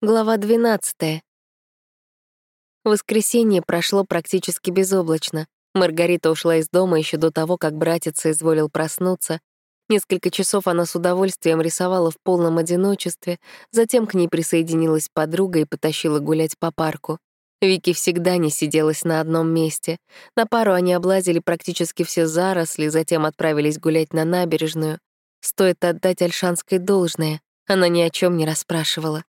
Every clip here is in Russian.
Глава 12. Воскресенье прошло практически безоблачно. Маргарита ушла из дома еще до того, как братец изволил проснуться. Несколько часов она с удовольствием рисовала в полном одиночестве, затем к ней присоединилась подруга и потащила гулять по парку. Вики всегда не сиделась на одном месте. На пару они облазили практически все заросли, затем отправились гулять на набережную. Стоит отдать Альшанской должное, она ни о чем не расспрашивала.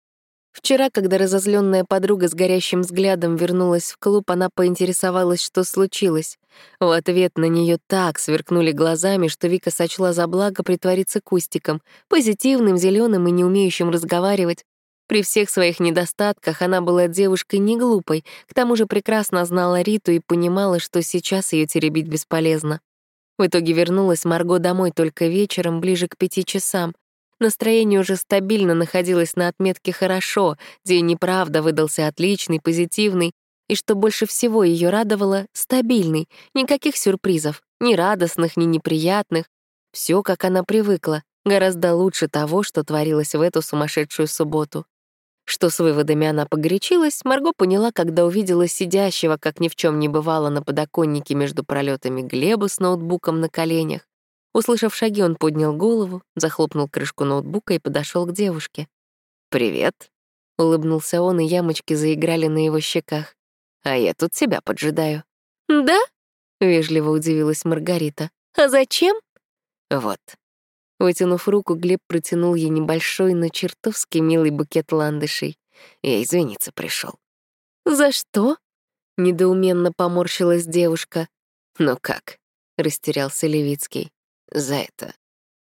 Вчера, когда разозленная подруга с горящим взглядом вернулась в клуб, она поинтересовалась, что случилось. В ответ на нее так сверкнули глазами, что Вика сочла за благо притвориться кустиком, позитивным, зеленым и не умеющим разговаривать. При всех своих недостатках она была девушкой не глупой, к тому же прекрасно знала Риту и понимала, что сейчас ее теребить бесполезно. В итоге вернулась Марго домой только вечером, ближе к пяти часам. Настроение уже стабильно находилось на отметке «хорошо», день неправда выдался отличный, позитивный, и что больше всего ее радовало — стабильный, никаких сюрпризов, ни радостных, ни неприятных. Все, как она привыкла, гораздо лучше того, что творилось в эту сумасшедшую субботу. Что с выводами она погорячилась, Марго поняла, когда увидела сидящего, как ни в чем не бывало, на подоконнике между пролетами Глеба с ноутбуком на коленях. Услышав шаги, он поднял голову, захлопнул крышку ноутбука и подошел к девушке. «Привет», — улыбнулся он, и ямочки заиграли на его щеках. «А я тут тебя поджидаю». «Да?» — вежливо удивилась Маргарита. «А зачем?» «Вот». Вытянув руку, Глеб протянул ей небольшой, но чертовски милый букет ландышей. Я извиниться пришел. «За что?» — недоуменно поморщилась девушка. «Ну как?» — растерялся Левицкий за это.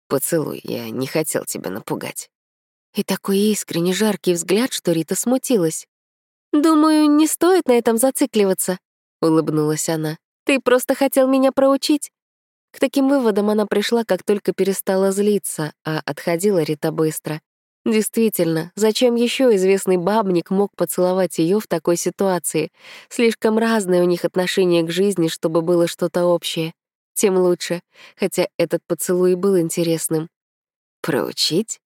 Поцелуй, я не хотел тебя напугать». И такой искренне жаркий взгляд, что Рита смутилась. «Думаю, не стоит на этом зацикливаться», — улыбнулась она. «Ты просто хотел меня проучить». К таким выводам она пришла, как только перестала злиться, а отходила Рита быстро. Действительно, зачем еще известный бабник мог поцеловать ее в такой ситуации? Слишком разное у них отношение к жизни, чтобы было что-то общее тем лучше, хотя этот поцелуй был интересным. «Проучить?»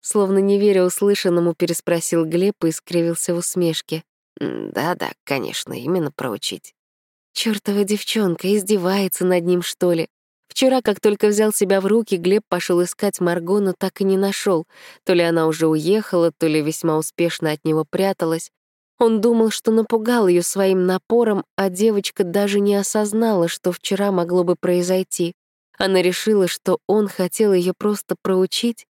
Словно не веря услышанному, переспросил Глеб и скривился в усмешке. «Да-да, конечно, именно проучить». Чёртова девчонка издевается над ним, что ли? Вчера, как только взял себя в руки, Глеб пошел искать Марго, но так и не нашел. То ли она уже уехала, то ли весьма успешно от него пряталась. Он думал, что напугал ее своим напором, а девочка даже не осознала, что вчера могло бы произойти. Она решила, что он хотел ее просто проучить.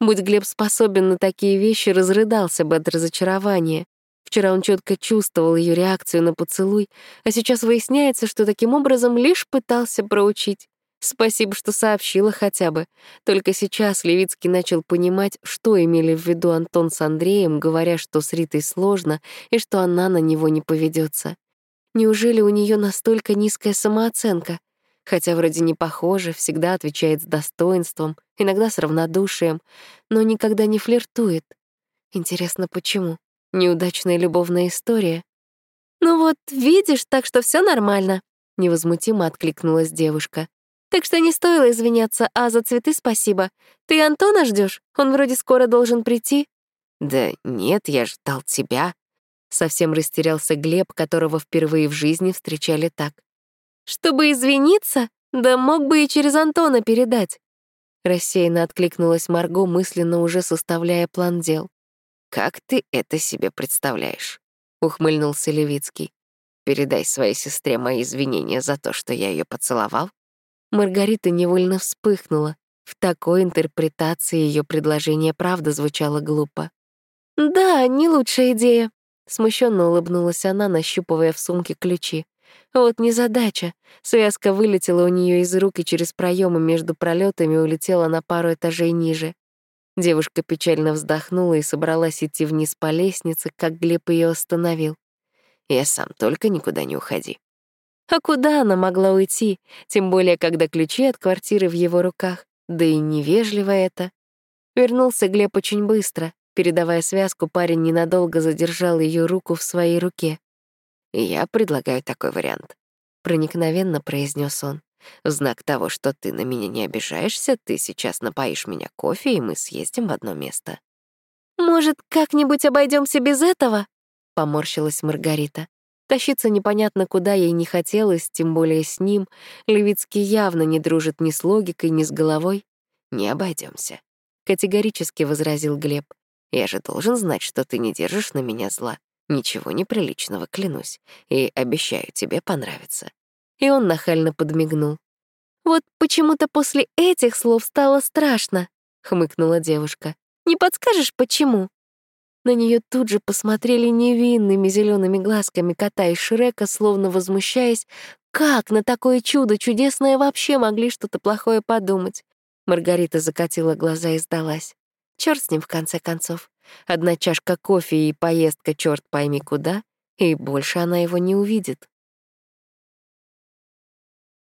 Будь Глеб способен на такие вещи, разрыдался бы от разочарования. Вчера он четко чувствовал ее реакцию на поцелуй, а сейчас выясняется, что таким образом лишь пытался проучить. Спасибо, что сообщила хотя бы. Только сейчас Левицкий начал понимать, что имели в виду Антон с Андреем, говоря, что с Ритой сложно и что она на него не поведется. Неужели у нее настолько низкая самооценка? Хотя вроде не похоже, всегда отвечает с достоинством, иногда с равнодушием, но никогда не флиртует. Интересно, почему? Неудачная любовная история? «Ну вот, видишь, так что все нормально», — невозмутимо откликнулась девушка. Так что не стоило извиняться, а за цветы спасибо. Ты Антона ждешь? Он вроде скоро должен прийти. Да нет, я ждал тебя. Совсем растерялся Глеб, которого впервые в жизни встречали так. Чтобы извиниться? Да мог бы и через Антона передать. Рассеянно откликнулась Марго, мысленно уже составляя план дел. «Как ты это себе представляешь?» — ухмыльнулся Левицкий. «Передай своей сестре мои извинения за то, что я ее поцеловал, Маргарита невольно вспыхнула. В такой интерпретации ее предложение правда звучало глупо. «Да, не лучшая идея», — смущенно улыбнулась она, нащупывая в сумке ключи. Вот незадача. Связка вылетела у нее из рук и через проемы между пролетами улетела на пару этажей ниже. Девушка печально вздохнула и собралась идти вниз по лестнице, как Глеб ее остановил. «Я сам, только никуда не уходи». А куда она могла уйти, тем более, когда ключи от квартиры в его руках? Да и невежливо это. Вернулся Глеб очень быстро. Передавая связку, парень ненадолго задержал ее руку в своей руке. «Я предлагаю такой вариант», — проникновенно произнес он. «В знак того, что ты на меня не обижаешься, ты сейчас напоишь меня кофе, и мы съездим в одно место». «Может, как-нибудь обойдемся без этого?» — поморщилась Маргарита. Тащиться непонятно куда ей не хотелось, тем более с ним. Левицкий явно не дружит ни с логикой, ни с головой. «Не обойдемся, категорически возразил Глеб. «Я же должен знать, что ты не держишь на меня зла. Ничего неприличного, клянусь. И обещаю, тебе понравится». И он нахально подмигнул. «Вот почему-то после этих слов стало страшно», — хмыкнула девушка. «Не подскажешь, почему?» На нее тут же посмотрели невинными зелеными глазками кота и Шрека, словно возмущаясь, как на такое чудо чудесное вообще могли что-то плохое подумать. Маргарита закатила глаза и сдалась. Черт с ним, в конце концов. Одна чашка кофе и поездка черт пойми куда, и больше она его не увидит.